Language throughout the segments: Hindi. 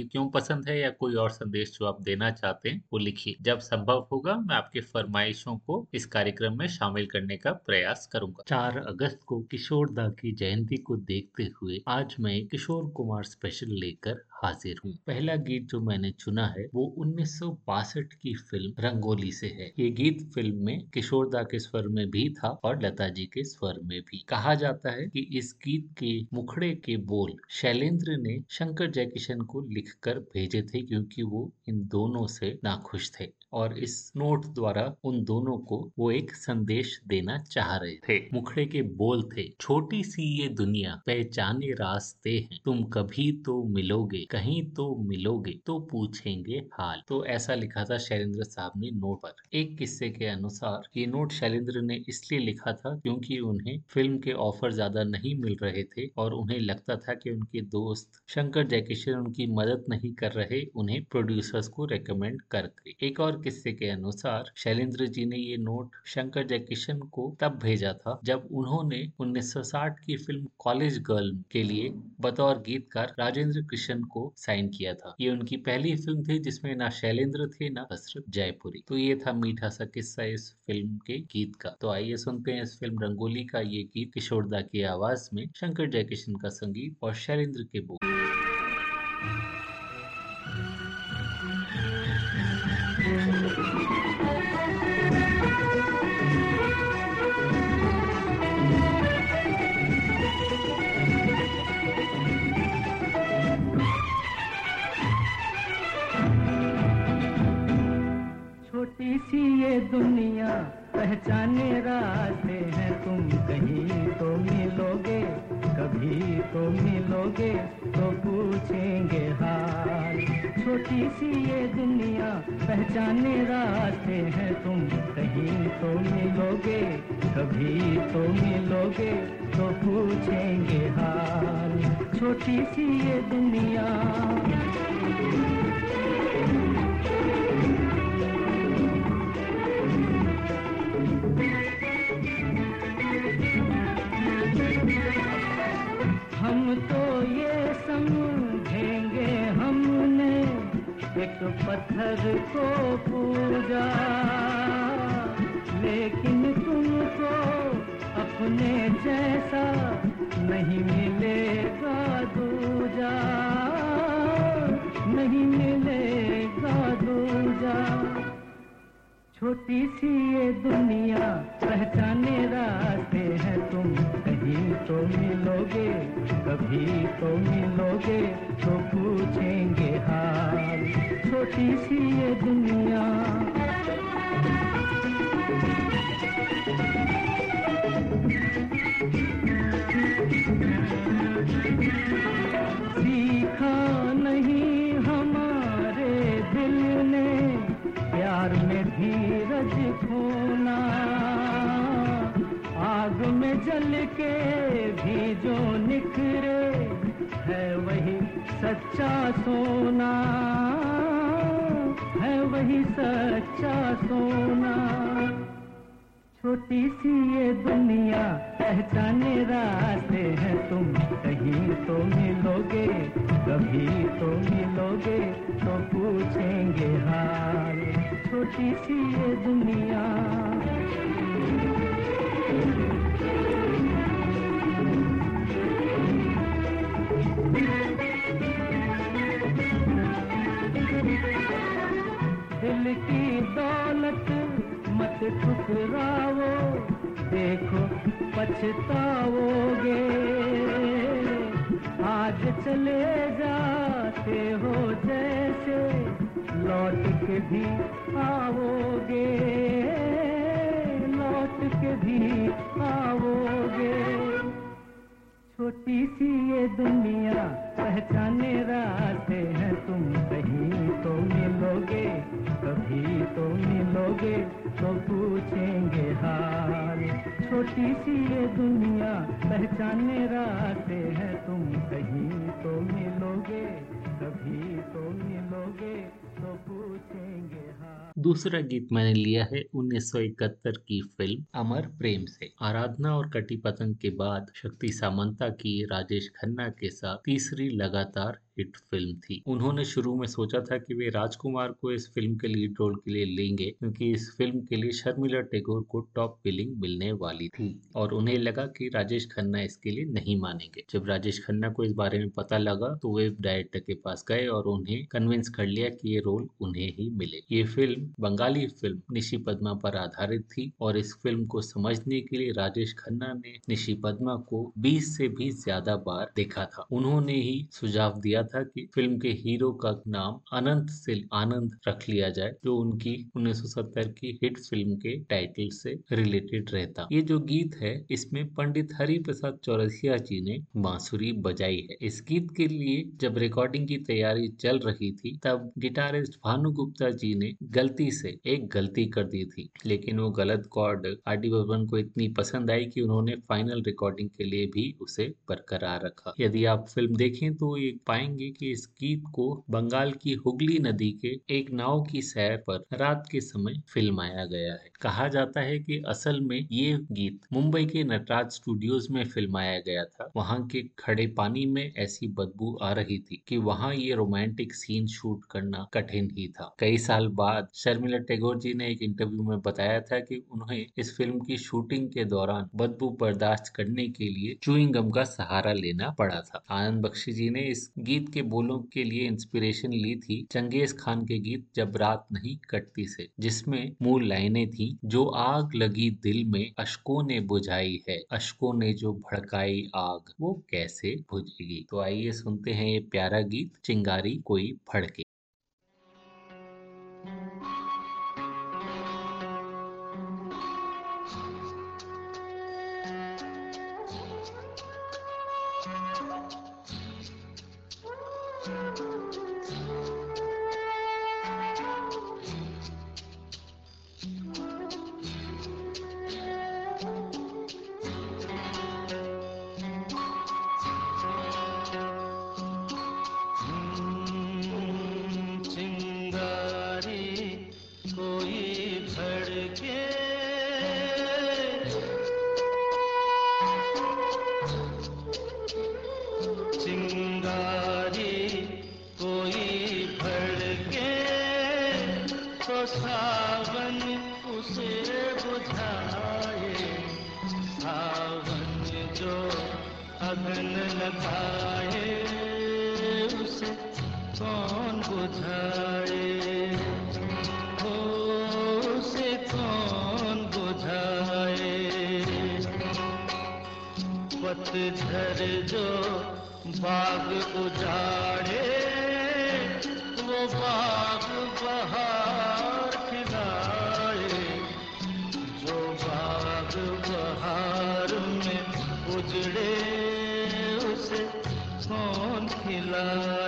गीत क्यों पसंद है या कोई और संदेश जो आप देना चाहते हैं, वो लिखिए। जब संभव होगा, मैं आपके फरमाइशों को इस कार्यक्रम में शामिल करने का प्रयास करूँगा। चार अगस्त को किशोर दा की जयंती को देखते हुए आज मैं किशोर कुमार स्पेशल लेकर हाजिर हूँ। पहला गीत जो मैंने चुना है, वो उन्नीस सौ बासठ की फ़िल्म रंगोली से है। ये गीत फ़िल्म में किशोरदा के स्वर में भी था और लता जी के स्वर में भी। कहा जाता है कि इस गीत के मुखड़े के बोल शैलेंद्र ने शंकर जयकिशन को लिखकर भेजे थे, क्योंकि वो इन दोनों से नाखुश थे। और इस नोट द्वारा उन दोनों को वो एक संदेश देना चाह रहे थे। मुखड़े के बोल थे छोटी सी ये दुनिया पहचाने रास्ते हैं। तुम कभी तो मिलोगे कहीं तो मिलोगे तो पूछेंगे हाल। तो ऐसा लिखा था शैलेंद्र साहब ने नोट पर। एक किस्से के अनुसार ये नोट शैलेंद्र ने इसलिए लिखा था क्योंकि उन्हें फ़िल्म के ऑफ़र ज़्यादा नहीं मिल रहे थे और उन्हें लगता था कि उनके दोस्त शंकर जयकिशन उनकी मदद नहीं कर रहे उन्हें प्रोड्यूसर्स को रेकमेंड करके। एक और किस्से के अनुसार शैलेंद्र जी ने ये नोट शंकर जयकिशन को तब भेजा था जब उन्होंने 1960 की फ़िल्म कॉलेज गर्ल के लिए बतौर गीतकार राजेंद्र कृष्ण को साइन किया था। ये उनकी पहली फ़िल्म थी जिसमें ना शैलेंद्र थे, ना हसरत जयपुरी। तो ये था मीठा सा किस्सा इस फ़िल्म के गीत का। तो आइए सुनते हैं इस फ़िल्म रंगोली का ये गीत किशोरदा की आवाज़ में शंकर जयकिशन का संगीत और शैलेंद्र के बोल। सी ये दुनिया पहचाने रास्ते हैं तुम। कहीं तो मिलोगे, कभी तो मिलोगे तो पूछेंगे हाल। छोटी सी ये दुनिया पहचाने रास्ते हैं तुम। कहीं तो मिलोगे, कभी तो मिलोगे तो पूछेंगे हाल। छोटी सी ये दुनिया हम तो ये समझेंगे हमने एक पत्थर को पूजा। लेकिन तुमको अपने जैसा नहीं मिलेगा दूजा। नहीं मिलेगा दूजा। छोटी सी ये दुनिया पहचाने रास्ते हैं तुम कहीं तो मिलोगे कभी तो मिलोगे तो पूछेंगे हाल। छोटी सी ये दुनिया। है वही सच्चा सोना, है वही सच्चा सोना। छोटी सी ये दुनिया पहचाने रास्ते हैं तुम, कहीं तो मिलोगे, कभी तो मिलोगे तो पूछेंगे हाल छोटी सी ये दुनिया। की दौलत मत ठुकराओ देखो पछताओगे आज चले जाते हो जैसे लौट के भी आओगे, लौट के भी आओगे। छोटी सी ये दुनिया पहचाने रास्ते हैं तुम। कभी तो मिलोगे तो पूछेंगे हाल छोटी सी ये दुनिया पहचाने रास्ते हैं तुम। कहीं तो मिलोगे, कभी तो मिलोगे तो पूछेंगे दूसरा गीत मैंने लिया है 1971 की फ़िल्म अमर प्रेम से। आराधना और कटी पतंग के बाद शक्ति सामंता की, राजेश खन्ना के साथ तीसरी लगातार हिट फ़िल्म थी। उन्होंने शुरू में सोचा था कि वे राजकुमार को इस फ़िल्म के लीड रोल के लिए लेंगे क्योंकि इस फ़िल्म के लिए शर्मिला टैगोर को टॉप बिलिंग मिलने वाली थी और उन्हें लगा कि राजेश खन्ना इसके लिए नहीं मानेंगे। जब राजेश खन्ना को इस बारे में पता लगा तो वे डायरेक्टर के पास गए और उन्हें कन्विंस कर लिया कि ये रोल उन्हें ही मिले। ये फ़िल्म बंगाली फ़िल्म निशी पद्मा पर आधारित थी और इस फ़िल्म को समझने के लिए राजेश खन्ना ने निशी पद्मा को 20 से भी ज़्यादा बार देखा था। उन्होंने ही सुझाव दिया था कि फ़िल्म के हीरो का नाम अनंत से आनंद रख लिया जाए, जो उनकी 1970 की हिट फ़िल्म के टाइटल से रिलेटेड रहता। ये जो गीत है, इसमें पंडित हरि प्रसाद चौरसिया जी ने बांसुरी बजाई है। इस गीत के लिए जब रिकॉर्डिंग की तैयारी चल रही थी, तब गिटारिस्ट भानु गुप्ता जी ने गलती से एक गलती कर दी थी। लेकिन वो गलत कॉर्ड आर डी बर्मन को इतनी पसंद आई कि उन्होंने फाइनल रिकॉर्डिंग के लिए भी उसे बरकरार रखा। यदि आप फ़िल्म देखें तो ये पाएँगे कहेंगे कि इस गीत को बंगाल की हुगली नदी के एक नाव की सैर पर रात के समय फिल्माया गया है। कहा जाता है कि असल में ये गीत मुंबई के नटराज स्टूडियोज में फिल्माया गया था। वहाँ के खड़े पानी में ऐसी बदबू आ रही थी कि वहाँ ये रोमांटिक सीन शूट करना कठिन ही था। कई साल बाद शर्मिला टैगोर जी ने एक इंटरव्यू में बताया था कि उन्हें इस फ़िल्म की शूटिंग के दौरान बदबू बर्दाश्त करने के लिए चुईंग गम का सहारा लेना पड़ा था। आनंद बख्शी जी ने इस गीत के बोलों के लिए इंस्पिरेशन ली थी चंगेज खान के गीत जब रात नहीं कटती से, जिसमें मूल लाइनें थी, जो आग लगी दिल में अशकों ने बुझाई है, अशकों ने जो भड़काई आग, वो कैसे बुझेगी? तो आइए सुनते हैं ये प्यारा गीत, चिंगारी कोई भड़के दुल्हन लगाए, उसे कौन बुझाए? हो, उसे कौन बुझाए? पतझर जो बाग उजाड़े, वो बाग बहा सपनों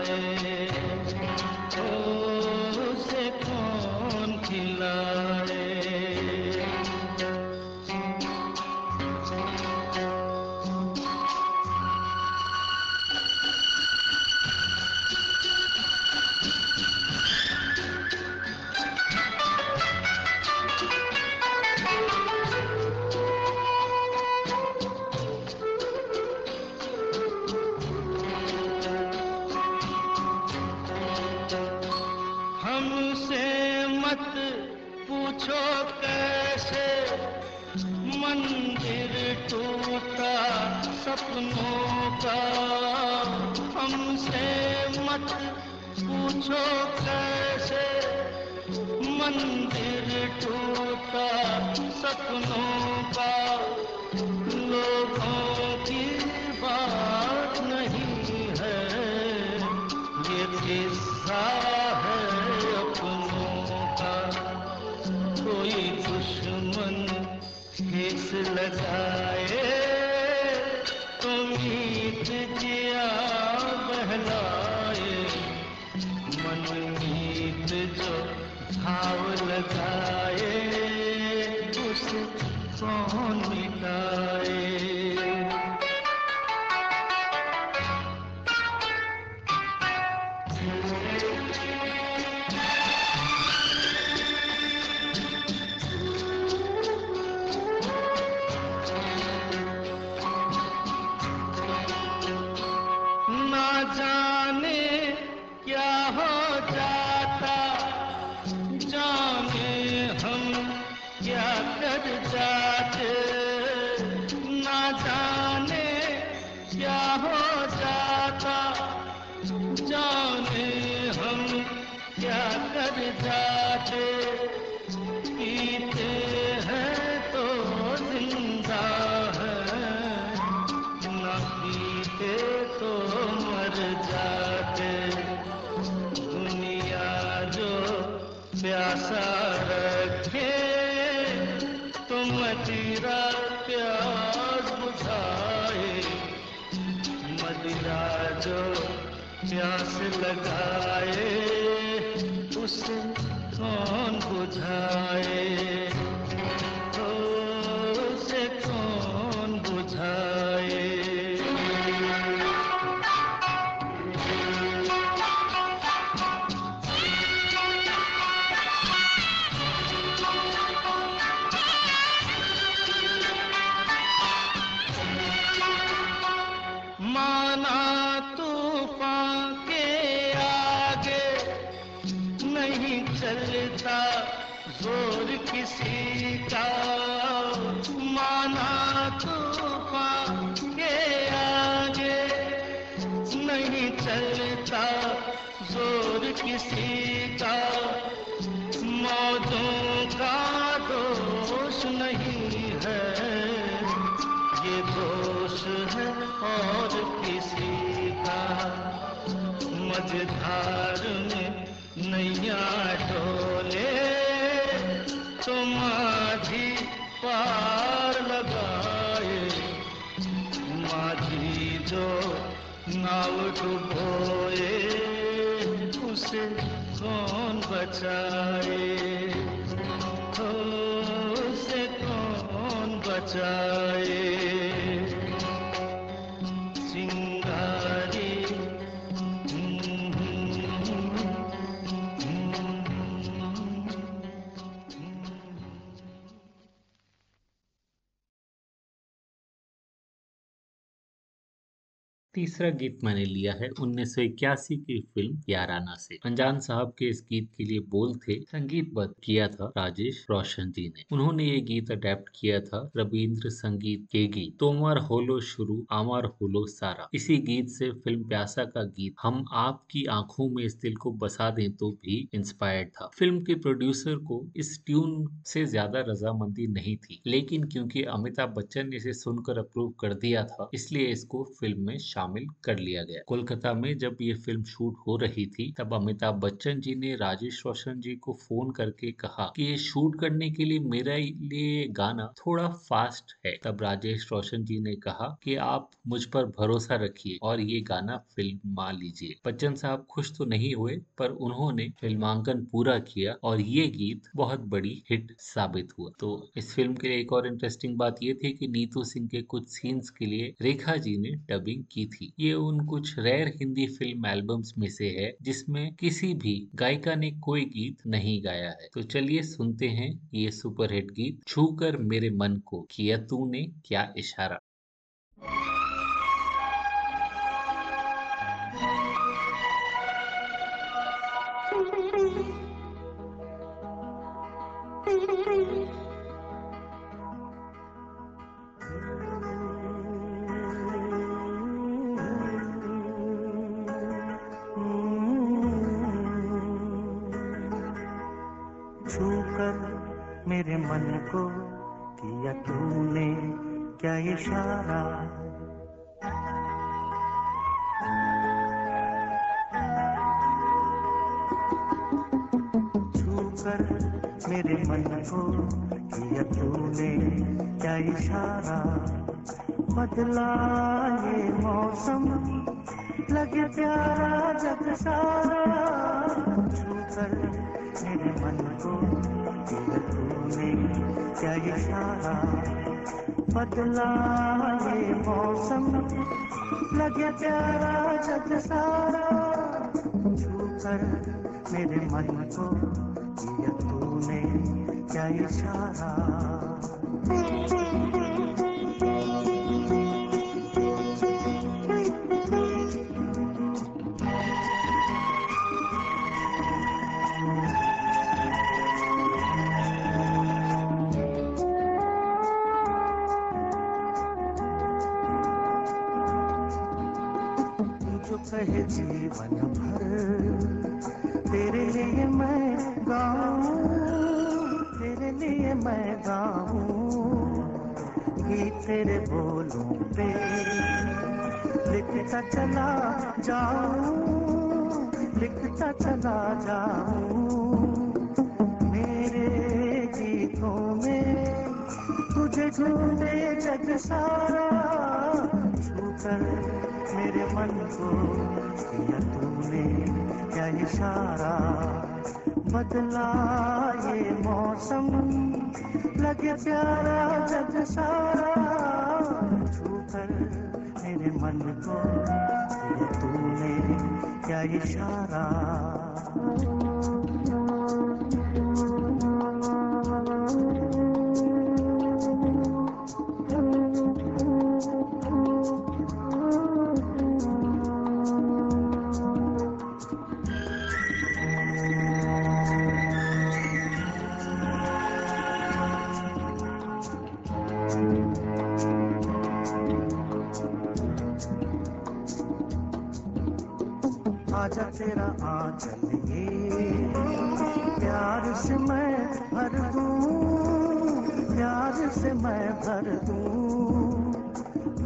हमसे मत पूछो कैसे मंदिर टूटा सपनों का। लोगों की बात नहीं है, ये किस्सा है अपनों का। कोई दुश्मन किस लगा भाव लगाए उस कौन मिटाए लगाए उसे कौन बुझाए? मझधार में नैया डोले तो माझी पार लगाए। माझी जो नाव डुबोए, उसे कौन बचाए? उसे कौन बचाए? तीसरा गीत मैंने लिया है उन्नीस सौ इक्यासी की फ़िल्म याराना से। अनजान साहब के इस गीत के लिए बोल थे संगीतबद्ध किया था राजेश रोशन जी ने। उन्होंने ये गीत अडेप्ट किया था रविंद्र संगीत के गीत तोमर होलो शुरू, आमार होलो सारा। इसी गीत से फ़िल्म प्यासा का गीत, हम आपकी आँखों में इस दिल को बसा दें तो भी इंस्पायर्ड था। फ़िल्म के प्रोड्यूसर को इस ट्यून से ज़्यादा रजामंदी नहीं थी, लेकिन क्योंकि अमिताभ बच्चन ने इसे सुनकर अप्रूव कर दिया था, इसलिए इसको फ़िल्म में शामिल कर लिया गया। कोलकाता में जब ये फ़िल्म शूट हो रही थी, तब अमिताभ बच्चन जी ने राजेश रोशन जी को फ़ोन करके कहा कि ये शूट करने के लिए मेरा लिए गाना थोड़ा फास्ट है। तब राजेश रोशन जी ने कहा कि आप मुझ पर भरोसा रखिए और ये गाना फ़िल्म लीजिए। बच्चन साहब खुश तो नहीं हुए, पर उन्होंने फिल्मांकन पूरा किया और ये गीत बहुत बड़ी हिट साबित हुआ। तो इस फ़िल्म के लिए एक और इंटरेस्टिंग बात ये थी कि नीतू सिंह के कुछ सीन्स के लिए रेखा जी ने डबिंग की थी। ये उन कुछ रेयर हिंदी फ़िल्म एल्बम्स में से है, जिसमें किसी भी गायिका ने कोई गीत नहीं गाया है। तो चलिए सुनते हैं ये सुपरहिट गीत छू कर मेरे मन को किया तूने क्या इशारा। क्या इशारा? छूकर मेरे मन को किया तूने क्या इशारा? बदला ये मौसम, लगे प्यारा जग सारा। छू कर मेरे मन को किया तूने क्या इशारा बदला ये मौसम। लगे प्यारा जग सारा छू कर मेरे मन को किया तूने, क्या इशारा। प्यारा जग सारा छू कर मेरे मन को किया तूने क्या इशारा आजा तेरा आंचल ये प्यार से मैं भर दूँ, प्यार से मैं भर दूँ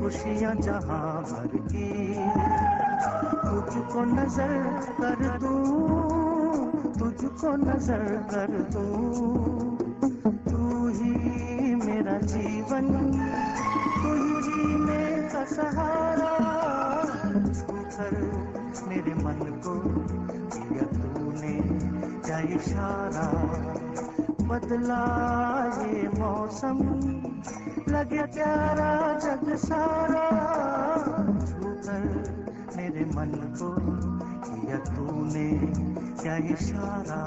खुशियाँ जहाँ भर की। तुझको नज़र कर दूँ, तुझको नज़र कर दूँ। तू ही मेरा जीवन, तू ही का सहारा छू कर मेरे मन को किया तूने। क्या इशारा बदला ये मौसम? लगे प्यारा जग सारा। छू कर मेरे मन को किया तूने। क्या इशारा?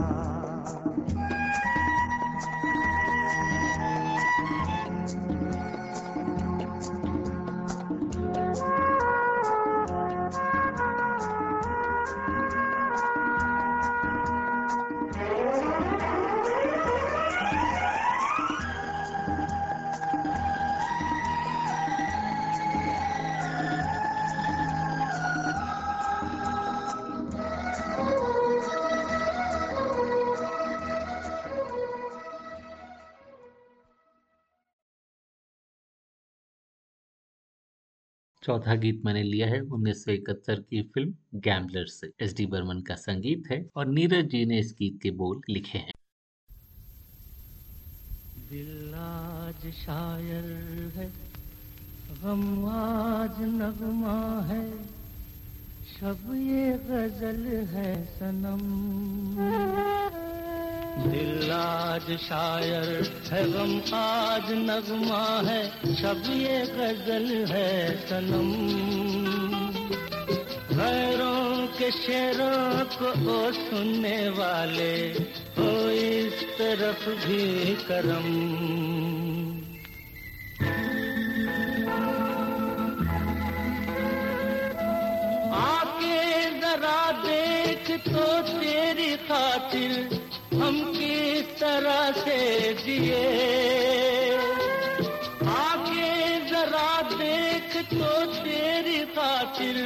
चौथा गीत मैंने लिया है, उन्नीस सौ इकहत्तर की फ़िल्म गैम्बलर से। एस डी बर्मन का संगीत है और नीरज जी ने इस गीत के बोल लिखे हैं। शायर है नगमा है, शब ये गज़ल है सनम। दिल आज शायर है, गम आज नगमा है, शब ये गज़ल है सनम। गैरों के शेरों को ओ सुनने वाले हो इस तरफ़ भी करम। आके जरा देख तो तेरी खातिर तरह से जिए। आके जरा देख तो तेरी खातिर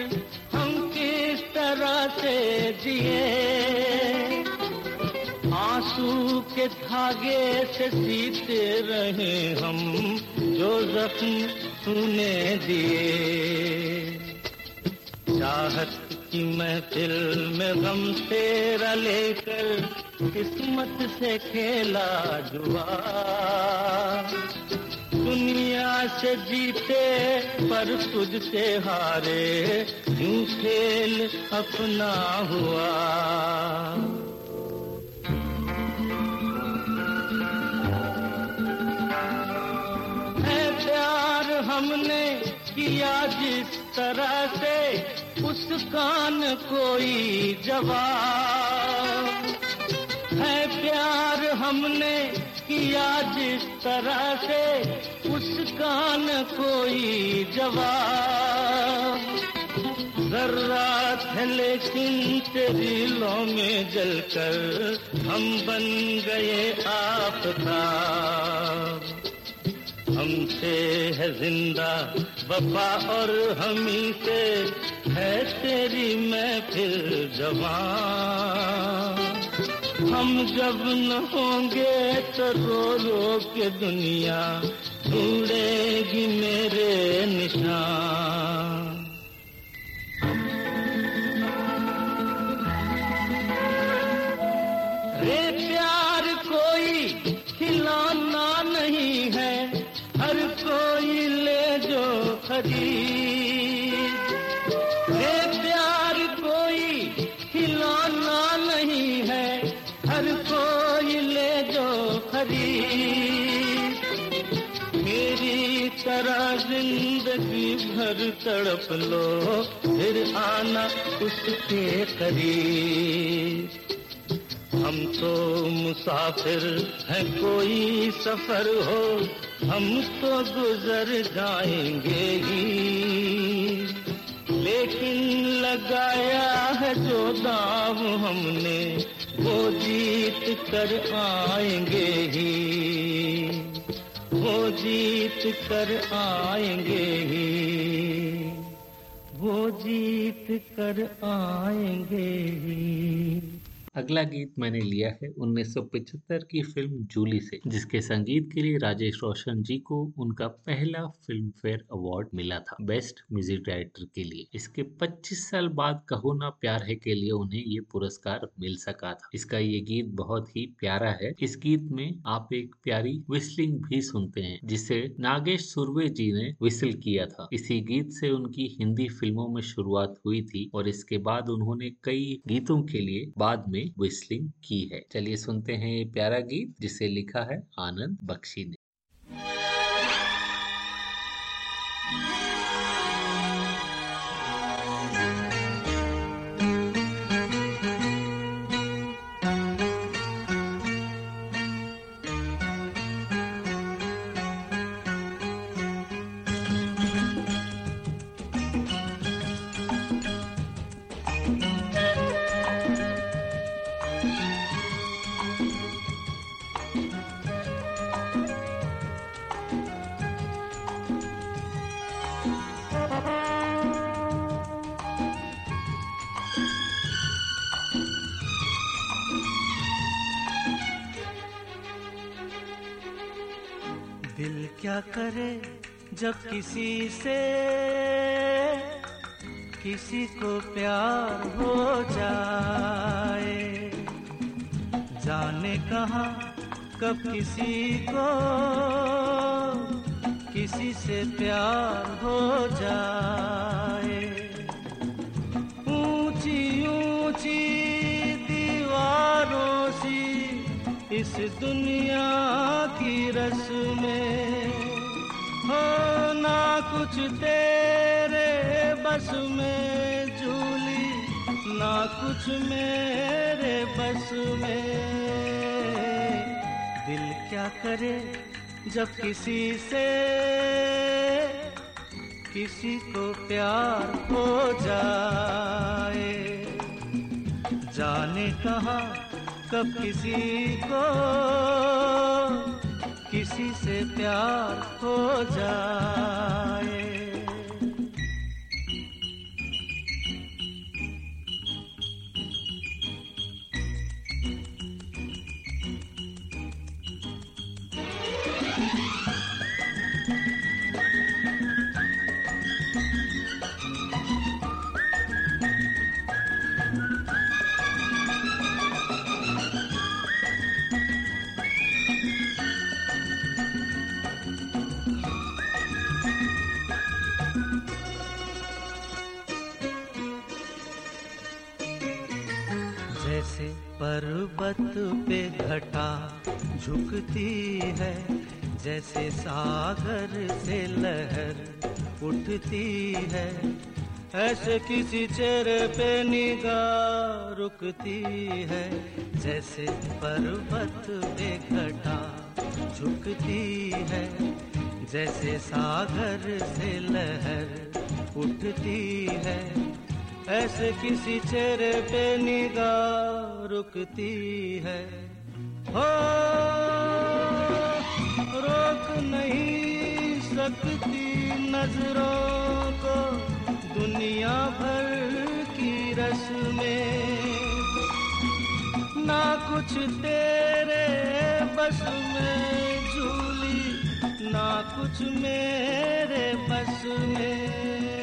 हम किस तरह से जिए। आँसू के धागे से सीते रहे हम जो जख्म तूने दिए। चाहत की महफिल में गम तेरा लेकर किस्मत से खेला जुआ। दुनिया से जीते, पर तुझसे हारे, यूँ खेल अपना हुआ। प्यार हमने किया जिस तरह से, उस कान कोई जवाब। है प्यार हमने किया जिस तरह से, उस कान कोई जवाब। जर्रात है लेकिन तेरी लो में जलकर हम बन गए आपताब हमसे है ज़िंदा वफा और हमी से, है तेरी मैं फिर जवान। हम जब न होंगे तो रो रो के दुनिया ढूंढेगी मेरे निशान। रे प्यार कोई खिलौना नहीं है, हर कोई ले जो खरीद। खरीद मेरी तरह ज़िंदगी भर तड़प लो, फिर आना उसके करीब। हम तो मुसाफिर हैं, कोई सफ़र हो, हम तो गुजर जाएँगे ही। लेकिन लगाया है जो दाव हमने वो जीत कर आएँगे ही। वो जीत कर आएँगे ही। वो जीत कर आएँगे ही। अगला गीत मैंने लिया है 1975 की फ़िल्म जूली से, जिसके संगीत के लिए राजेश रोशन जी को उनका पहला फ़िल्म फेयर अवार्ड मिला था, बेस्ट म्यूज़िक डायरेक्टर के लिए। इसके 25 साल बाद कहो ना प्यार है के लिए उन्हें ये पुरस्कार मिल सका था। इसका ये गीत बहुत ही प्यारा है। इस गीत में आप एक प्यारी विस्लिंग भी सुनते हैं, जिसे नागेश सुरवे जी ने विसल किया था। इसी गीत से उनकी हिंदी फ़िल्मों में शुरुआत हुई थी और इसके बाद उन्होंने कई गीतों के लिए बाद में विस्लिंग की है। चलिए सुनते हैं ये प्यारा गीत, जिसे लिखा है आनंद बख्शी ने। जब किसी से किसी को प्यार हो जाए, जाने कहा, कब किसी को किसी से प्यार हो जाए। ऊँची ऊँची दीवारों सी इस दुनिया की रस्में हो ना कुछ तेरे बस में झूली, ना कुछ मेरे बस में। दिल क्या करे जब किसी से, किसी को प्यार हो जाए? जाने कहा कब किसी को किसी से प्यार हो जाए। पर्वत पे घटा झुकती है, जैसे सागर से लहर उठती है। ऐसे किसी चेहरे पे निगाह रुकती है, जैसे पर्वत पे घटा झुकती है, जैसे सागर से लहर उठती है। ऐसे किसी चेहरे पे निगाह रुकती है। हो, रोक नहीं सकती नज़रों को दुनिया भर की रस्में। ना कुछ तेरे बस में झूली, ना कुछ मेरे बस में।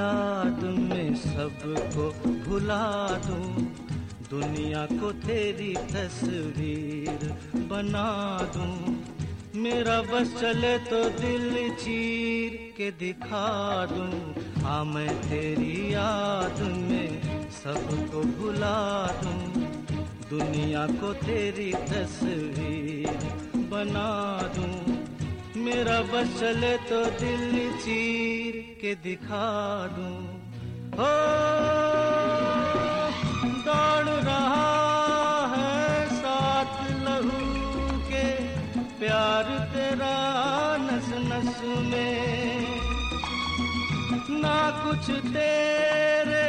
याद में सबको भुला दूँ। दुनिया को तेरी तस्वीर बना दूँ। मेरा बस चले तो दिल चीर के दिखा दूँ। हाँ मैं तेरी याद में सबको भुला दूँ। दुनिया को तेरी तस्वीर बना दूँ। मेरा बस चले तो दिल चीर के दिखा दूँ। हो दौड़ रहा है साथ लहू के? प्यार तेरा नस नस में। ना कुछ तेरे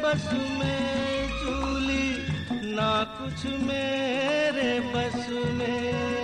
बस में चूली, ना कुछ मेरे बस में।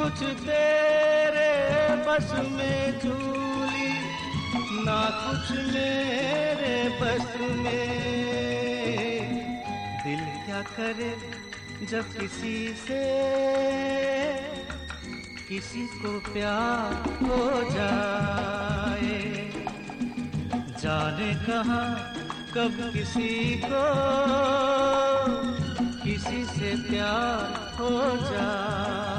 कुछ तेरे बस में झूली, ना कुछ मेरे बस में। दिल क्या करे जब किसी से किसी को प्यार हो जाए? जाने कहा कब किसी को किसी से प्यार हो जाए?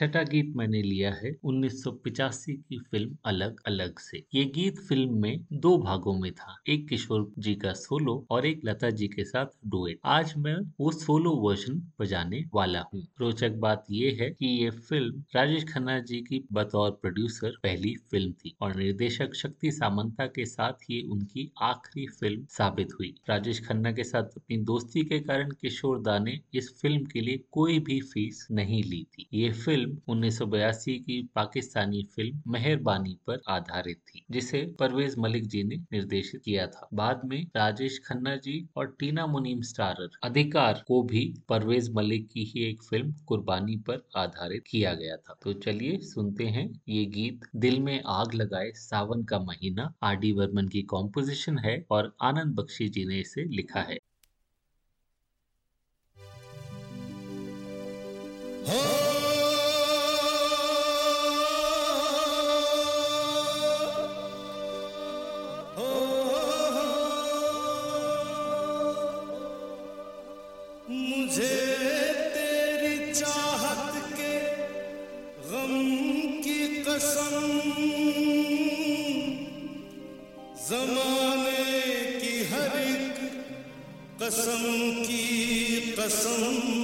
छठा गीत मैंने लिया है 1985 की फ़िल्म अलग अलग से। ये गीत फ़िल्म में दो भागों में था, एक किशोर जी का सोलो और एक लता जी के साथ डुएट। आज मैं वो सोलो वर्जन बजाने वाला हूँ। रोचक बात ये है कि ये फ़िल्म राजेश खन्ना जी की बतौर प्रोड्यूसर पहली फ़िल्म थी और निर्देशक शक्ति सामंता के साथ ये उनकी आखिरी फ़िल्म साबित हुई। राजेश खन्ना के साथ अपनी दोस्ती के कारण किशोर दा ने इस फ़िल्म के लिए कोई भी फ़ीस नहीं ली थी। ये फ़िल्म फ़िल्म उन्नीस की पाकिस्तानी फ़िल्म मेहरबानी पर आधारित थी, जिसे परवेज मलिक जी ने निर्देशित किया था। बाद में राजेश खन्ना जी और टीना मुनीम स्टारर अधिकार को भी परवेज मलिक की ही एक फ़िल्म कुर्बानी पर आधारित किया गया था। तो चलिए सुनते हैं ये गीत, दिल में आग लगाए सावन का महीना, आर डी वर्मन की कॉम्पोजिशन है और आनंद बख्शी जी ने इसे लिखा है। मुझे की कसम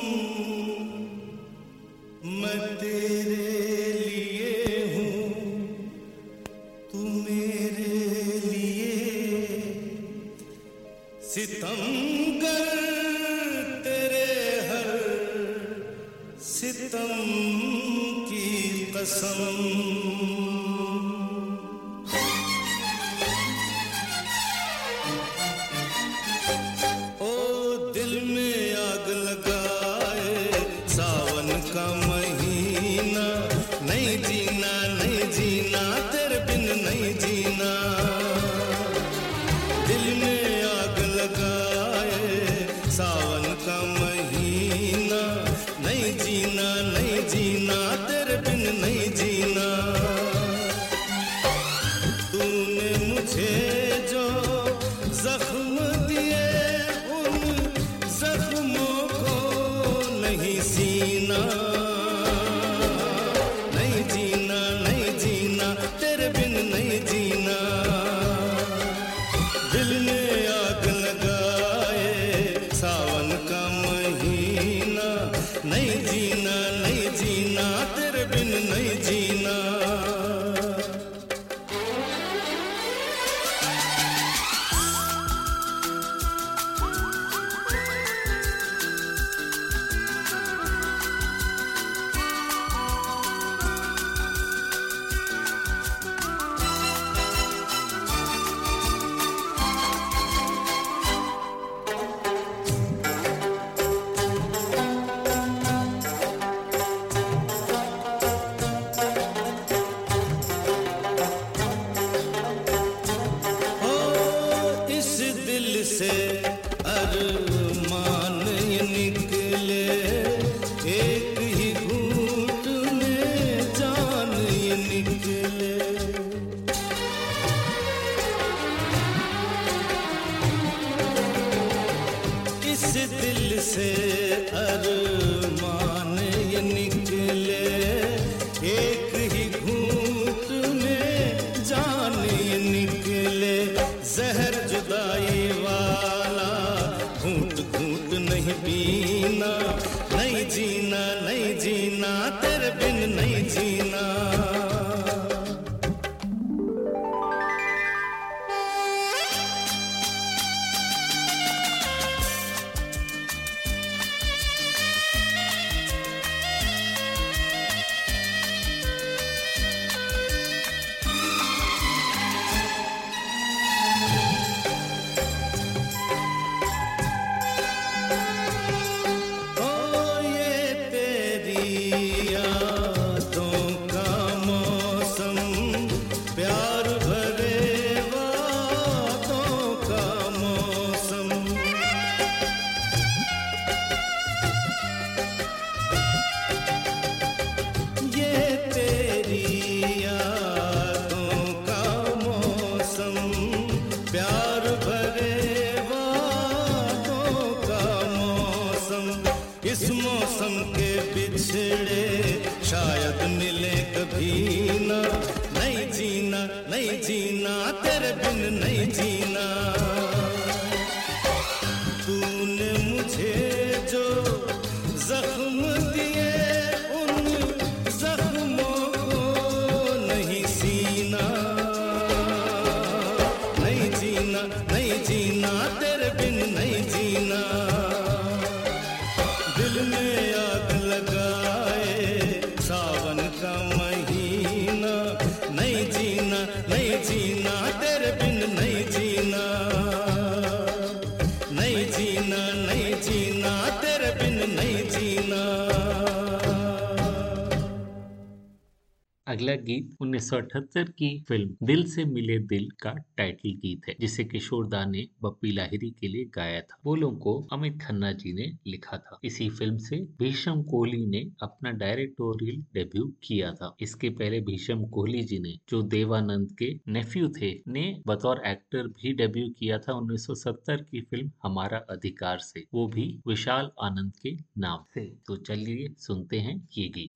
गीत 1978 की फ़िल्म दिल से मिले दिल का टाइटल गीत है, जिसे किशोर दा ने बप्पी लाहिरी के लिए गाया था। बोलों को अमित खन्ना जी ने लिखा था। इसी फ़िल्म से भीषम कोहली ने अपना डायरेक्टोरियल डेब्यू किया था। इसके पहले भीषम कोहली जी ने, जो देवानंद के नेफ्यू थे, ने बतौर एक्टर भी डेब्यू किया था 1970 की फ़िल्म हमारा अधिकार से। वो भी विशाल आनंद के नाम से। तो चलिए सुनते हैं ये गीत।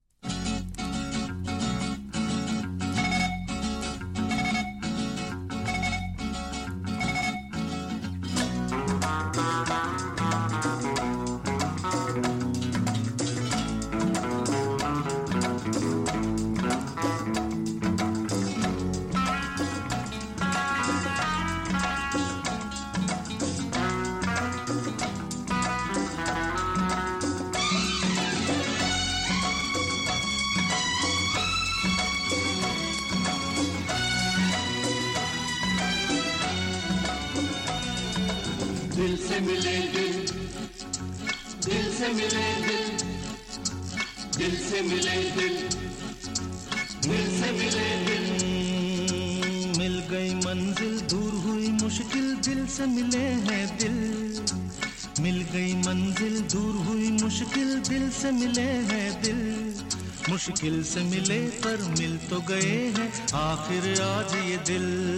मुश्किल से मिले पर मिल तो गए हैं। आखिर आज ये दिल दिल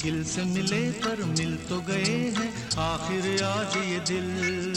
मुश्किल से मिले पर मिल तो गए हैं। आखिर आज ये दिल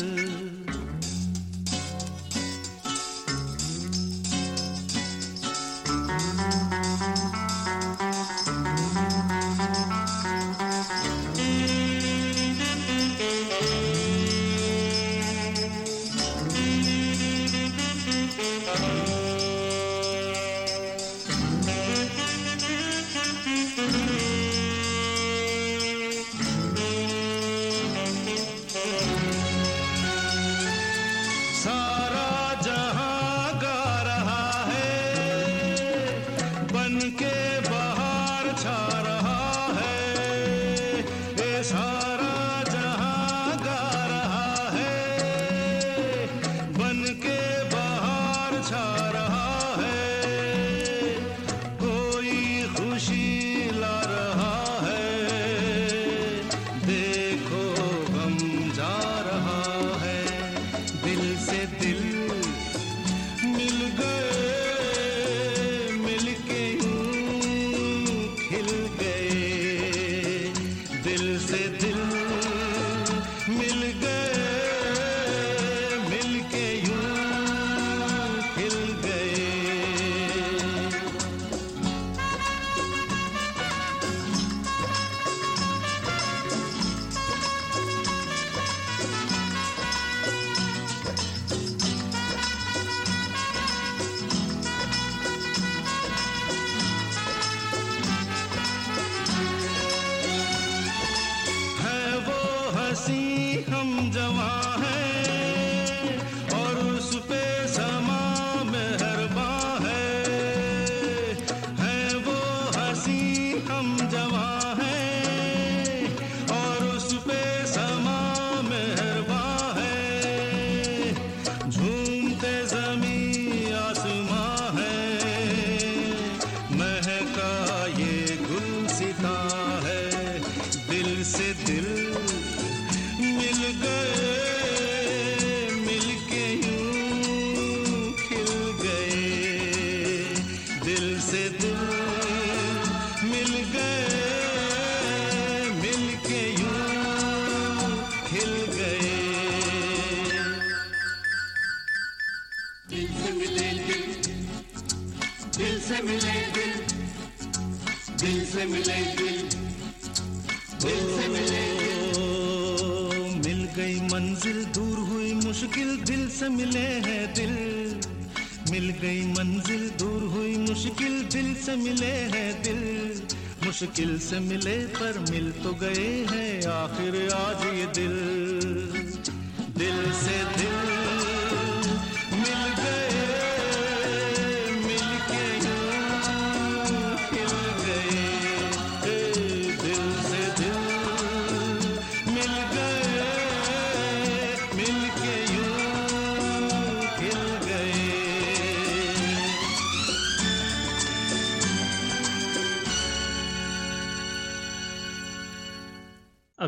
मुश्किल से मिले पर मिल तो गए हैं आखिर आज ये दिल।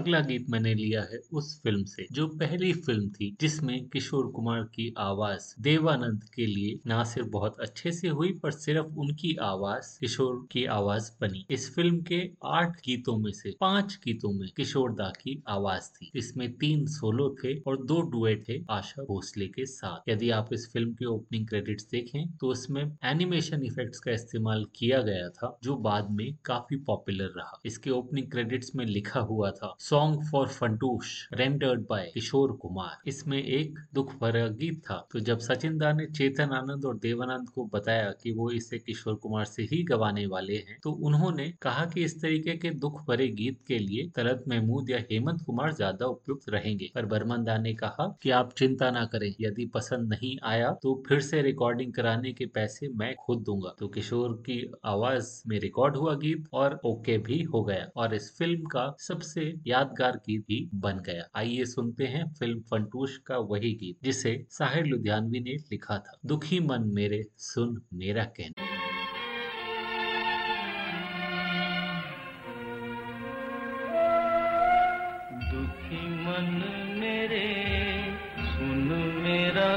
अगला गीत मैंने लिया है उस फ़िल्म से, जो पहली फ़िल्म थी, जिसमें किशोर कुमार की आवाज़ देवानंद के लिए ना सिर्फ़ बहुत अच्छे से हुई, पर सिर्फ़ उनकी आवाज़, किशोर की आवाज़ बनी। इस फ़िल्म के आठ गीतों में से पाँच गीतों में किशोर दा की आवाज़ थी। इसमें तीन सोलो थे और दो डुएट थे आशा भोसले के साथ। यदि आप इस फ़िल्म के ओपनिंग क्रेडिट्स देखें तो उसमें एनिमेशन इफेक्ट्स का इस्तेमाल किया गया था, जो बाद में काफ़ी पॉपुलर रहा। इसके ओपनिंग क्रेडिट्स में लिखा हुआ था song for Funtoosh rendered by Kishore Kumar इसमें एक दुख भरा गीत था। तो जब सचिन दा ने चेतन आनंद और देवानंद को बताया कि वो इसे किशोर कुमार से ही गवाने वाले हैं तो उन्होंने कहा कि इस तरीके के दुख भरे गीत के लिए तरत महमूद या हेमंत कुमार ज़्यादा उपयुक्त रहेंगे। पर बर्मन दा ने कहा कि आप चिंता ना करें, यदि पसंद नहीं आया तो फिर से रिकॉर्डिंग कराने के पैसे मैं खुद दूँगा। तो किशोर की आवाज़ में रिकॉर्ड हुआ गीत और ओके भी हो गया। और इस फ़िल्म का सबसे यादगार गीत भी बन गया। आइए सुनते हैं फ़िल्म फंटूश का वही गीत, जिसे साहिर लुधियानवी ने लिखा था। दुखी मन मेरे, सुन मेरा कहना।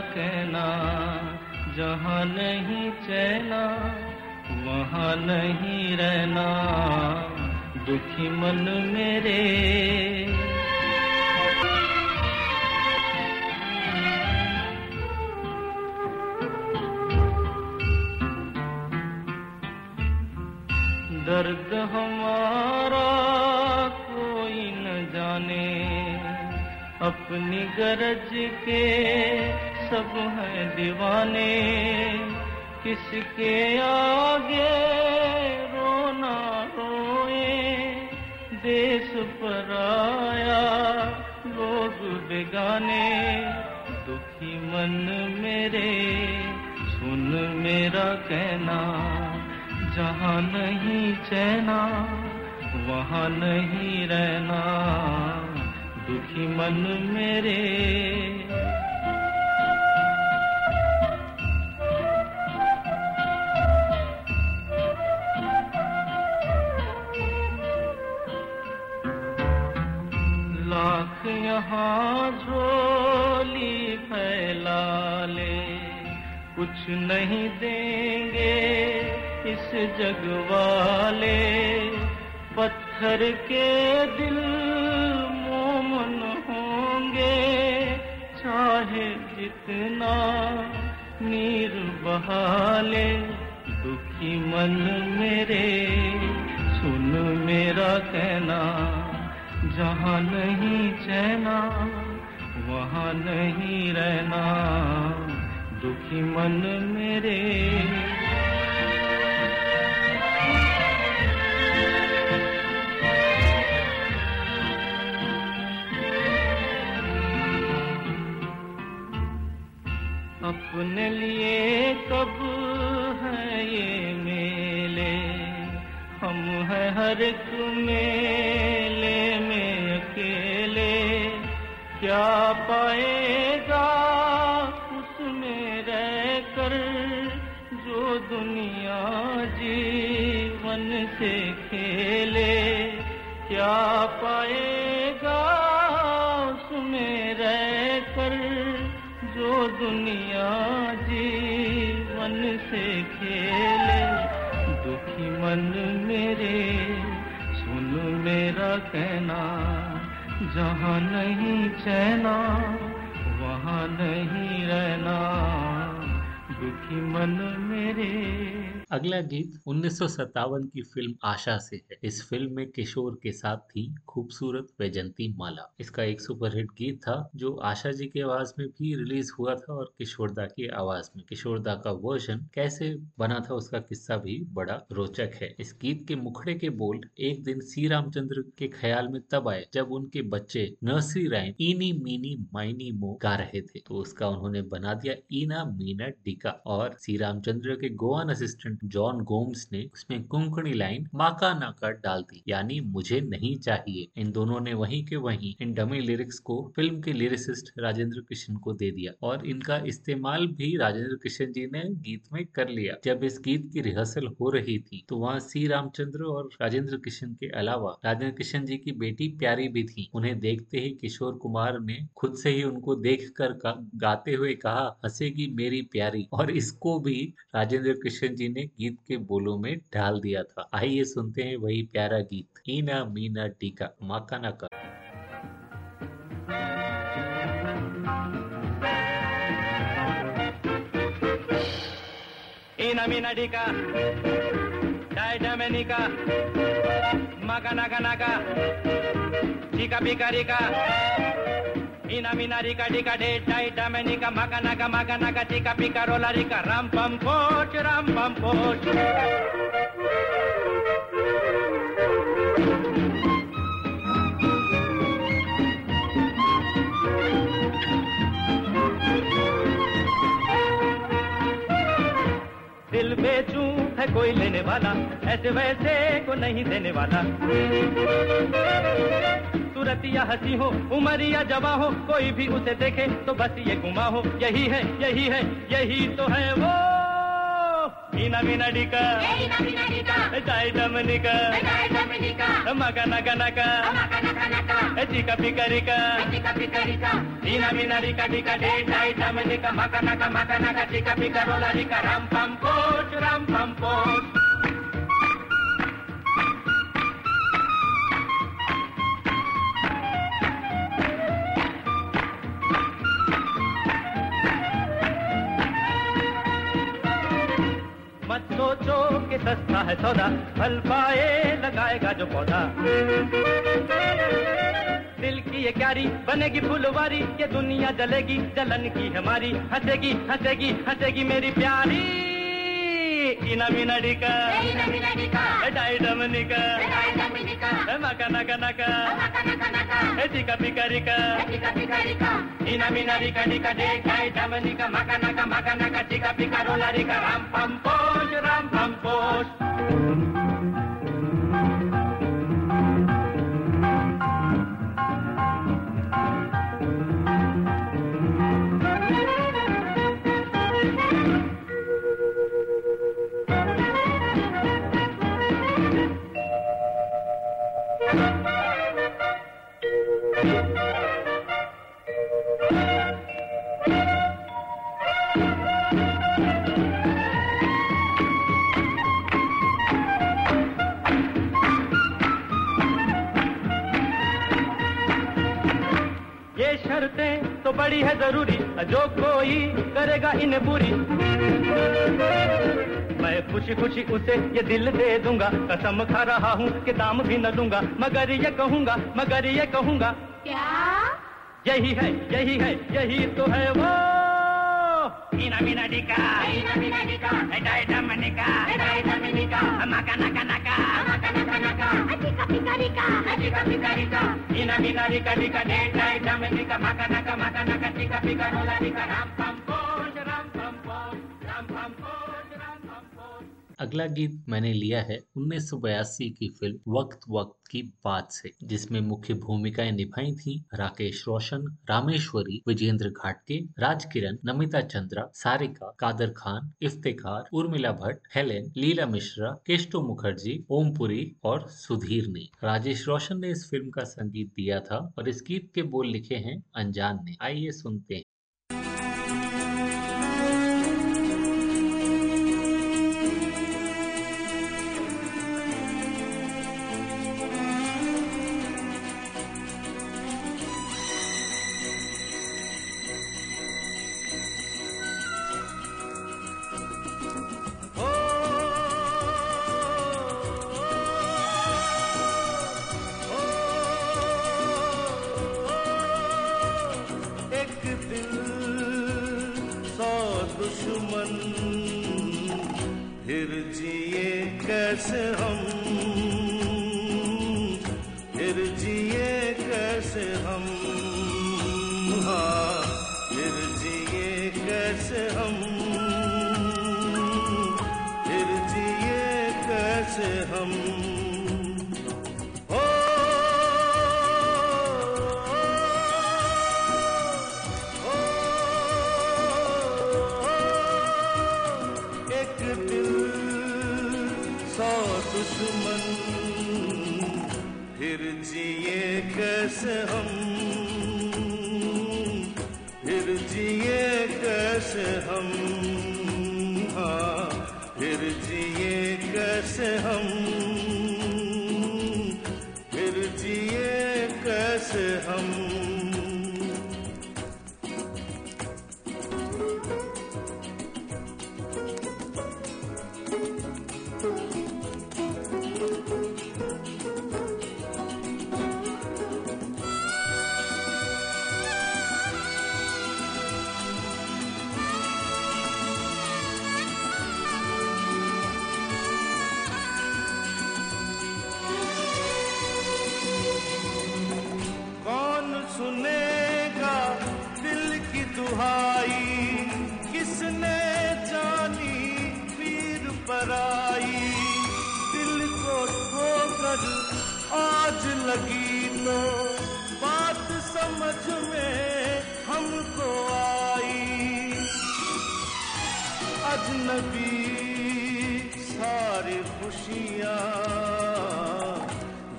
कहना। जहाँ नहीं चैना, वहाँ नहीं रहना। दुखी मन मेरे। दर्द हमारा कोई न जाने, अपनी गरज के सब हैं दीवाने, किसके आगे देश पर आया लोग बेगाने, दुखी मन मेरे, सुन मेरा कहना, जहाँ नहीं चैना, वहाँ नहीं रहना, दुखी मन मेरे लाख यहाँ झोली फैला ले कुछ नहीं देंगे इस जग वाले। पत्थर के दिल मोमन होंगे, चाहे जितना नीर बहाले। दुखी मन मेरे, सुन मेरा कहना। जहाँ नहीं चैना, वहाँ नहीं रहना। दुखी मन मेरे। अपने लिए कब है ये मेले? हम हैं हर मेले क्या पाएगा उसमें रह कर जो दुनिया जीवन से खेले? क्या पाएगा उसमें रह कर जो दुनिया जीवन से खेले? दुखी मन मेरे, सुन मेरा कहना। जहाँ नहीं चैना वहाँ नहीं रहना। दुखी मन मेरे अगला गीत उन्नीस सौ सत्तावन की फ़िल्म आशा से है। इस फ़िल्म में किशोर के साथ थी खूबसूरत वैजंती माला। इसका एक सुपरहिट गीत था, जो आशा जी की आवाज़ में भी रिलीज़ हुआ था और किशोरदा की आवाज़ में। किशोरदा का वर्जन कैसे बना था उसका किस्सा भी बड़ा रोचक है। इस गीत के मुखड़े के बोल एक दिन सी रामचंद्र के ख्याल में तब आए, जब उनके बच्चे नर्सरी राइम इनी मीनी माइनी मो गा रहे थे। तो उसका उन्होंने बना दिया ईना मीना डीका और सी रामचंद्र के गोवन असिस्टेंट जॉन गोम्स ने उसमें कुंकणी लाइन माका नाका डाल दी। यानी मुझे नहीं चाहिए। इन दोनों ने वहीं के वहीं इन डमी लिरिक्स को फ़िल्म के लिरिसिस्ट राजेंद्र कृष्ण को दे दिया और इनका इस्तेमाल भी राजेंद्र कृष्ण जी ने गीत में कर लिया। जब इस गीत की रिहर्सल हो रही थी तो वहाँ सी रामचंद्र और राजेंद्र कृष्ण के अलावा राजेंद्र कृष्ण जी की बेटी प्यारी भी थी। उन्हें देखते ही किशोर कुमार ने खुद से ही उनको देख कर गाते हुए कहा, हंसेगी मेरी प्यारी। और इसको भी राजेंद्र कृष्ण जी ने गीत के बोलों में ढाल दिया था। आइए सुनते हैं वही प्यारा गीत। ईना मीना टीका माका ना कर मका नाका नाका, टीका पीका का। Ina mina rika dika de dai domenica, maga naga maga naga, dika bika rola rika, ram pam poch, ram pam poch. दिल बेचूं है कोई लेने वाला, ऐसे वैसे को नहीं देने वाला। सूरत या हसी हो, उम्र या जवा हो, कोई भी उसे देखे तो बस ये गुमा हो, यही है यही है, यही तो है वो। मीना मीना डिका चाय डमनिका मगा नगा नगा चिका पिका रिका मीना मीना रिका डिका डे चाय डमनिका मगा नगा मगा मत सोचो कि सस्ता है सौदा। फल पाए, लगाएगा जो पौधा। दिल की ये क्यारी बनेगी फुलवारी, ये दुनिया जलेगी, जलन की हमारी। हंसेगी हंसेगी हंसेगी मेरी प्यारी। इना मीना डिका डाई डमनिका मका नका नका चिका पिका रिका इना मीना रिका डिका डे डाई डमनिका मका नका तो बड़ी है ज़रूरी जो कोई करेगा इन्हें पूरी मैं खुशी खुशी उसे ये दिल दे दूँगा कसम खा रहा हूँ कि दाम भी न दूँगा। मगर ये कहूँगा मगर ये कहूँगा क्या? यही है यही है यही तो है वो। मीना मीना डिका मीना मीना डिका डाई डमनिका डाई डमनिका मका नका नका नका नका नका चिका पिका रिका चिका पिका रिका मीना मीना डिका डिका डे डाई डमनिका मका नका मका नका चिका पिका रोला डिका राम पम पोच राम अगला गीत मैंने लिया है उन्नीस सौ बयासी की फ़िल्म वक्त वक्त की बात से, जिसमें मुख्य भूमिकाएँ निभाई थी राकेश रोशन, रामेश्वरी, विजेंद्र घाटके राज किरण नमिता चंद्रा, सारिका, कादर खान, इफ्तेखार, उर्मिला भट्ट, हेलेन, लीला मिश्रा केष्टो मुखर्जी, ओमपुरी और सुधीर ने। राजेश रोशन ने इस फ़िल्म का संगीत दिया था और इस गीत के बोल लिखे हैं अनजान ने। आइए सुनते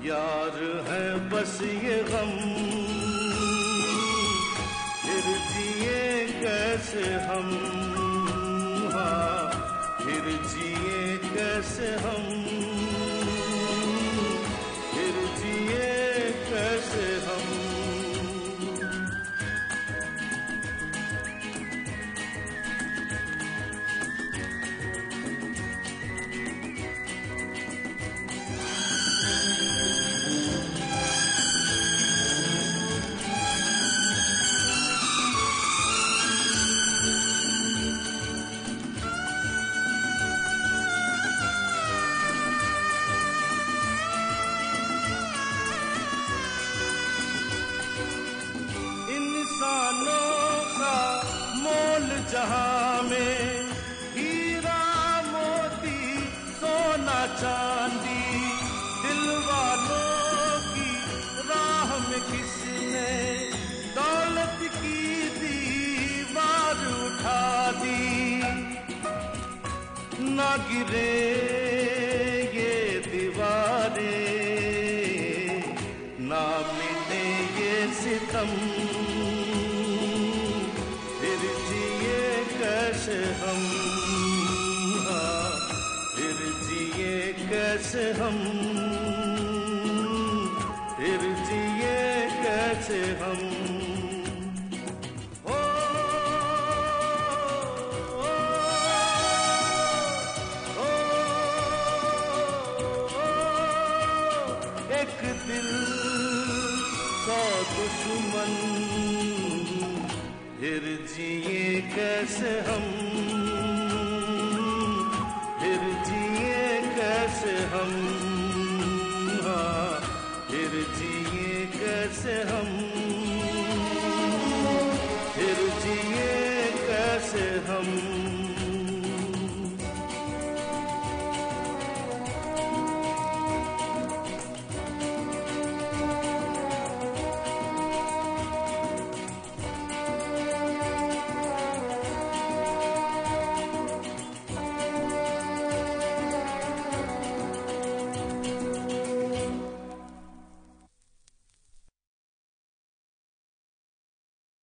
यार है बस ये गम। फिर जिए कैसे हम? हाँ फिर जिए कैसे हम?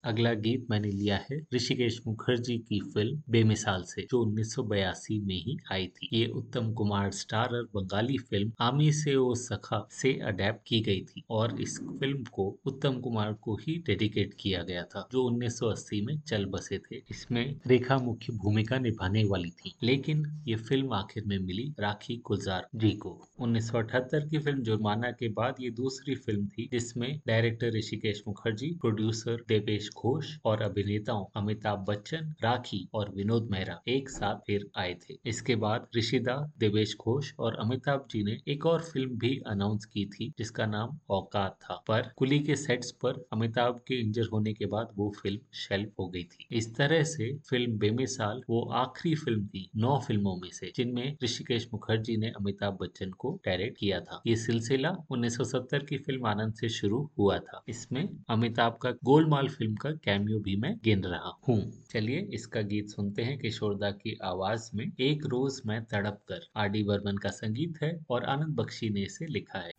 अगला गीत मैंने लिया है ऋषिकेश मुखर्जी की फ़िल्म बेमिसाल से, जो 1982 में ही आई थी। ये उत्तम कुमार स्टारर बंगाली फ़िल्म आमी से ओ सखा से अडेप्ट की गई थी और इस फ़िल्म को उत्तम कुमार को ही डेडिकेट किया गया था, जो 1980 में चल बसे थे। इसमें रेखा मुख्य भूमिका निभाने वाली थी, लेकिन ये फ़िल्म आखिर में मिली राखी गुलजार जी को। 1978 की फ़िल्म जुर्माना के बाद ये दूसरी फ़िल्म थी, जिसमें डायरेक्टर ऋषिकेश मुखर्जी, प्रोड्यूसर देवेश घोष और अभिनेताओं अमिताभ बच्चन, राखी और विनोद मेहरा एक साथ फिर आए थे। इसके बाद ऋषिदा, देवेश घोष और अमिताभ जी ने एक और फ़िल्म भी अनाउंस की थी, जिसका नाम औकात था। पर कुली के सेट्स पर अमिताभ के इंजर होने के बाद वो फ़िल्म शेल्फ हो गई थी। इस तरह से फ़िल्म बेमिसाल वो आखिरी फ़िल्म थी, नौ फ़िल्मों में से, जिनमें ऋषिकेश मुखर्जी ने अमिताभ बच्चन को डायरेक्ट किया था। ये सिलसिला 1970 की फ़िल्म आनंद से शुरू हुआ था। इसमें अमिताभ का गोलमाल फ़िल्म का कैमियो भी मैं गिन रहा हूँ। चलिए इसका गीत सुनते हैं किशोरदा की आवाज़ में, एक रोज मैं तड़प कर आर डी बर्मन का संगीत है और आनंद बख्शी ने इसे लिखा है।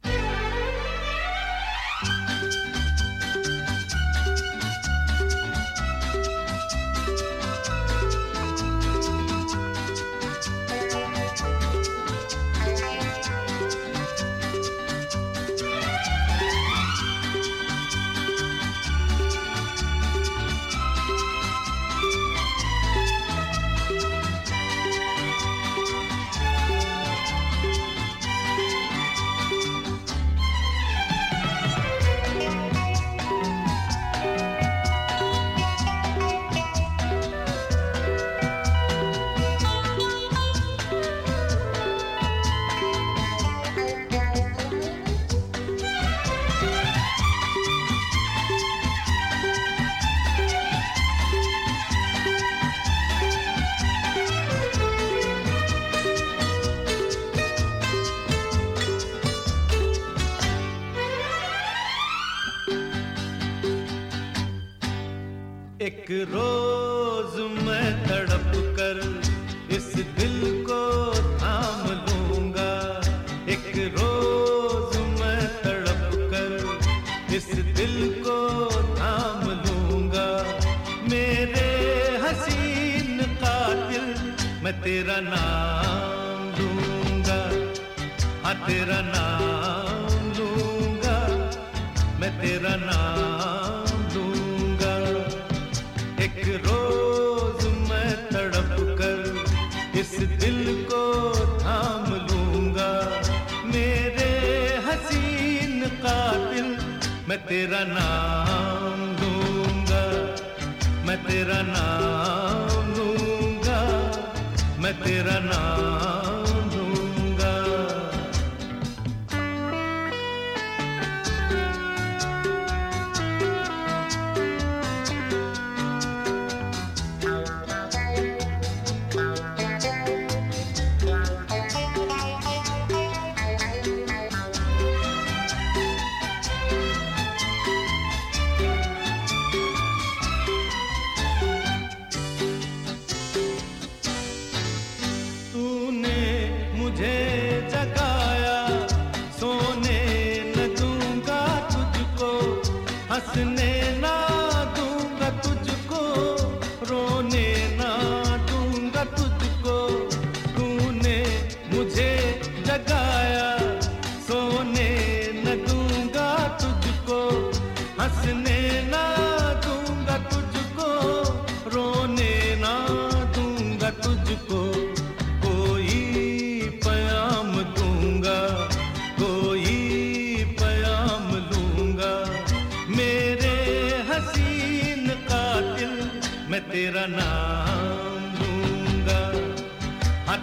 एक रो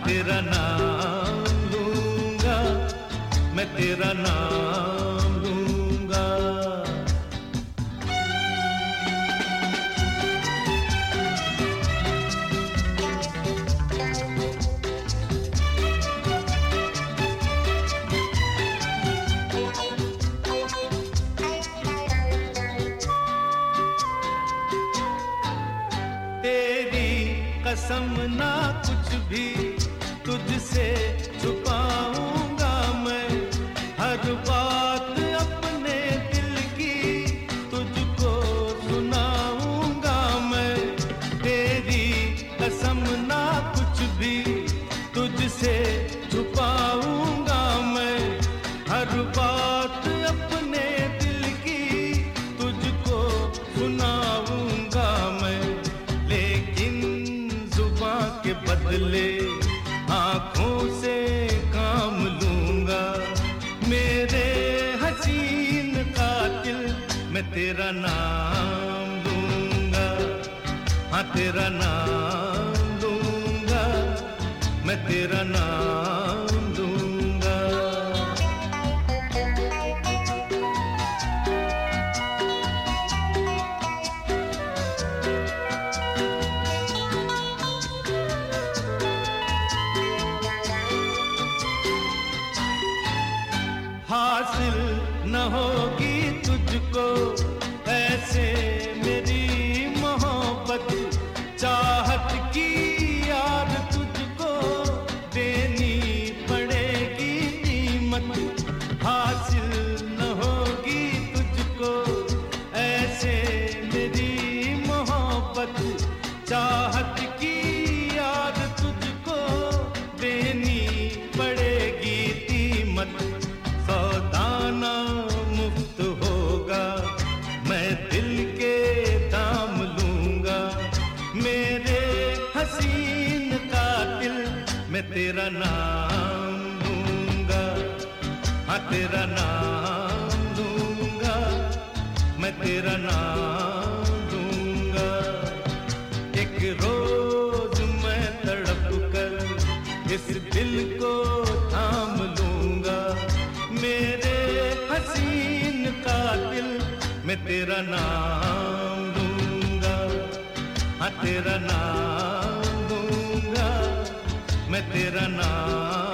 तेरा नाम लूँगा तेरा नाम दूँगा, मैं तेरा नाम दूँगा। एक रोज मैं तड़प कर इस दिल को थाम लूँगा। मेरे हसीन का दिल मैं तेरा नाम दूँगा। हाँ तेरा नाम दूँगा, मैं तेरा नाम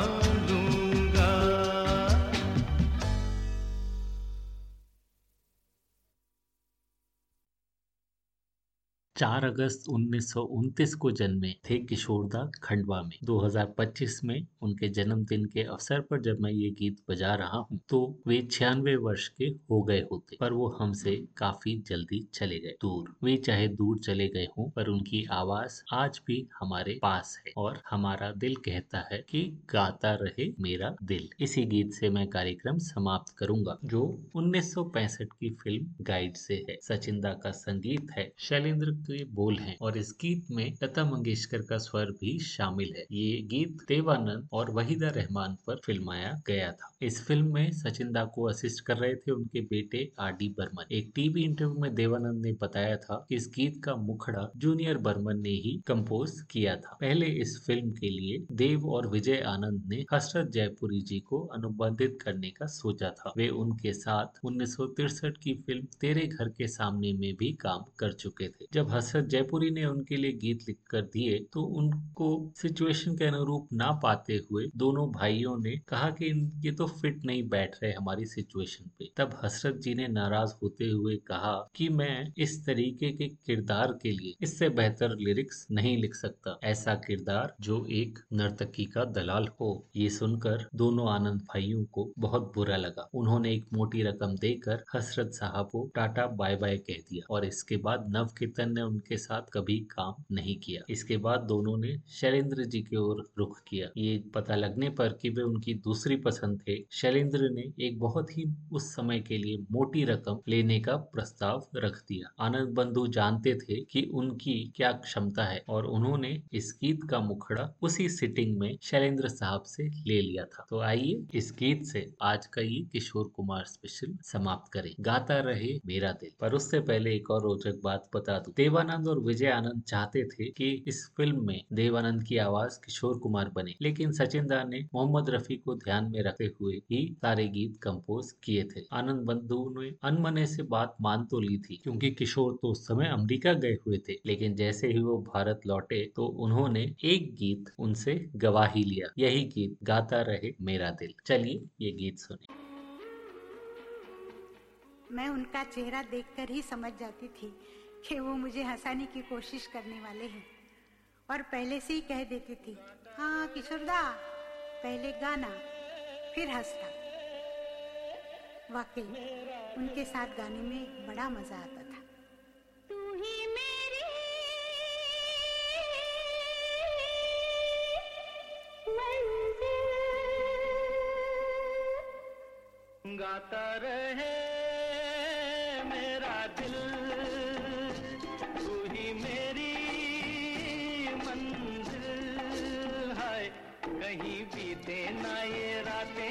4 अगस्त उन्नीस को जन्मे थे किशोरदा खंडवा में। 2025 में उनके जन्मदिन के अवसर पर जब मैं ये गीत बजा रहा हूँ तो वे छियानवे वर्ष के हो गए होते, पर वो हमसे काफ़ी जल्दी चले गए। दूर, वे चाहे दूर चले गए हों, पर उनकी आवाज़ आज भी हमारे पास है और हमारा दिल कहता है कि गाता रहे मेरा दिल। इसी गीत से मैं कार्यक्रम समाप्त करूँगा, जो 1965 की फ़िल्म गाइड से है। सचिंदा का संगीत है। शैलेंद्र के बोल हैं। और इस गीत में लता मंगेशकर का स्वर भी शामिल है। ये गीत देवानंद और वहीदा रहमान पर फिल्माया गया था। इस फ़िल्म में सचिंदा को असिस्ट कर रहे थे उनके बेटे आर डी बर्मन। एक टीवी इंटरव्यू में देवानंद ने बताया था कि इस गीत का मुखड़ा जूनियर बर्मन ने ही कंपोज किया था। पहले इस फ़िल्म के लिए देव और विजय आनंद ने हसरत जयपुरी जी को अनुबंधित करने का सोचा था। वे उनके साथ उन्नीस की फ़िल्म तेरे घर के सामने में भी काम कर चुके थे। जब हसरत जयपुरी ने उनके लिए गीत लिख कर दिए तो उनको सिचुएशन के अनुरूप ना पाते हुए दोनों भाइयों ने कहा कि ये तो फिट नहीं बैठ रहे हमारी सिचुएशन पे। तब हसरत जी ने नाराज़ होते हुए कहा कि मैं इस तरीके के किरदार के लिए इससे बेहतर लिरिक्स नहीं लिख सकता। ऐसा किरदार जो एक नर्तकी का दलाल हो, ये सुनकर दोनों आनंद भाइयों को बहुत बुरा लगा। उन्होंने एक मोटी रकम देकर हसरत साहब को टाटा बाय बाय कह दिया और इसके बाद नव कीर्तन ने उनके साथ कभी काम नहीं किया। इसके बाद दोनों ने शैलेंद्र जी की ओर रुख किया। ये पता लगने पर कि वे उनकी दूसरी पसंद थे, शैलेंद्र ने एक बहुत ही उस समय के लिए मोटी रकम लेने का प्रस्ताव रख दिया। आनंद बंधु जानते थे कि उनकी क्या क्षमता है और उन्होंने इस गीत का मुखड़ा उसी सिटिंग में शैलेंद्र साहब से ले लिया था। तो आइए इस गीत से आज का ये किशोर कुमार स्पेशल समाप्त करें। गाता रहे मेरा दिल। पर उससे पहले एक और रोचक बात बता दूँ। देवानंद और विजय आनंद चाहते थे कि इस फ़िल्म में देवानंद की आवाज़ किशोर कुमार बने, लेकिन सचिन दा ने मोहम्मद रफी को ध्यान में रखते हुए ही सारे गीत कंपोज किए थे। आनंद बंधु ने अनमने से बात मान तो ली थी, क्योंकि किशोर तो उस समय अमेरिका गए हुए थे, लेकिन जैसे ही वो भारत लौटे तो उन्होंने एक गीत उनसे गवाही लिया। यही गीत गाता रहे मेरा दिल। चलिए ये गीत सुने। मैं उनका चेहरा देखकर ही समझ जाती थी कि वो मुझे हंसाने की कोशिश करने वाले हैं। और पहले से ही कह देती थी हाँ किशोरदा पहले गाना फिर हंसना। वाकई उनके साथ गाने में बड़ा मज़ा आता था। तू ही मेरी गाता रहे कहीं बीते ना ये रातें।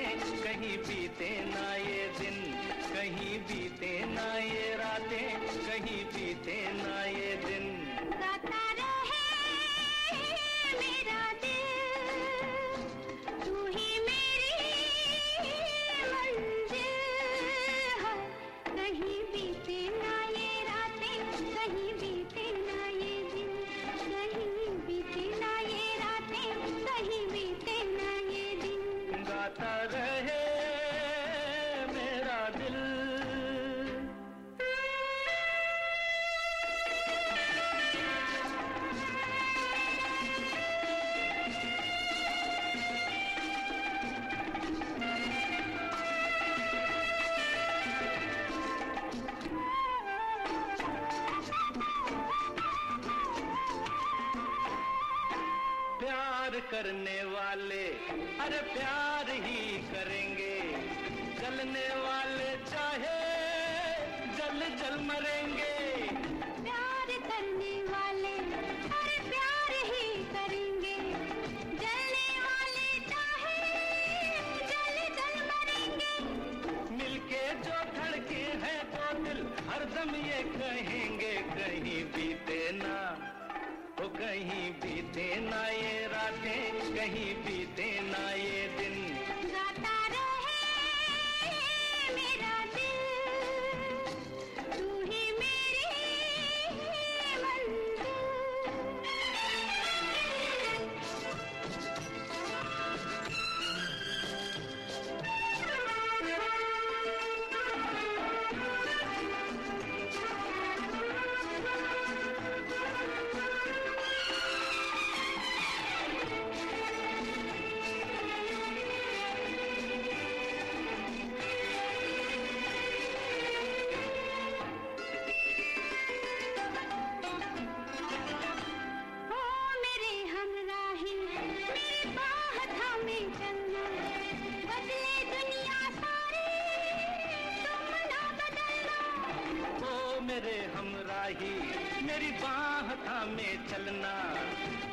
मेरी में चलना।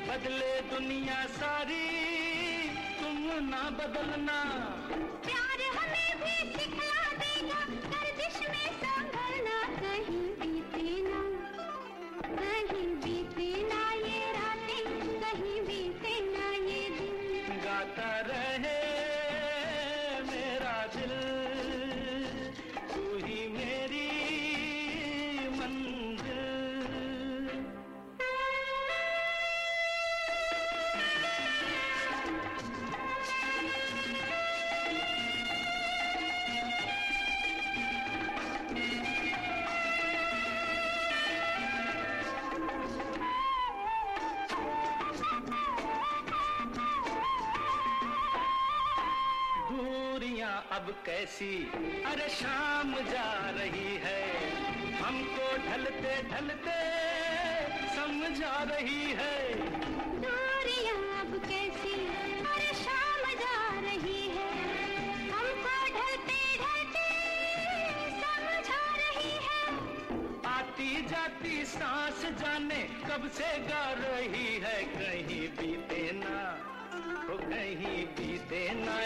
बदले दुनिया सारी, तुम ना बदलना। प्यार हमें भी सिखला देगा, गर्दिश में संभलना कहीं से गा रही है कहीं भी देना तो कहीं भी ना।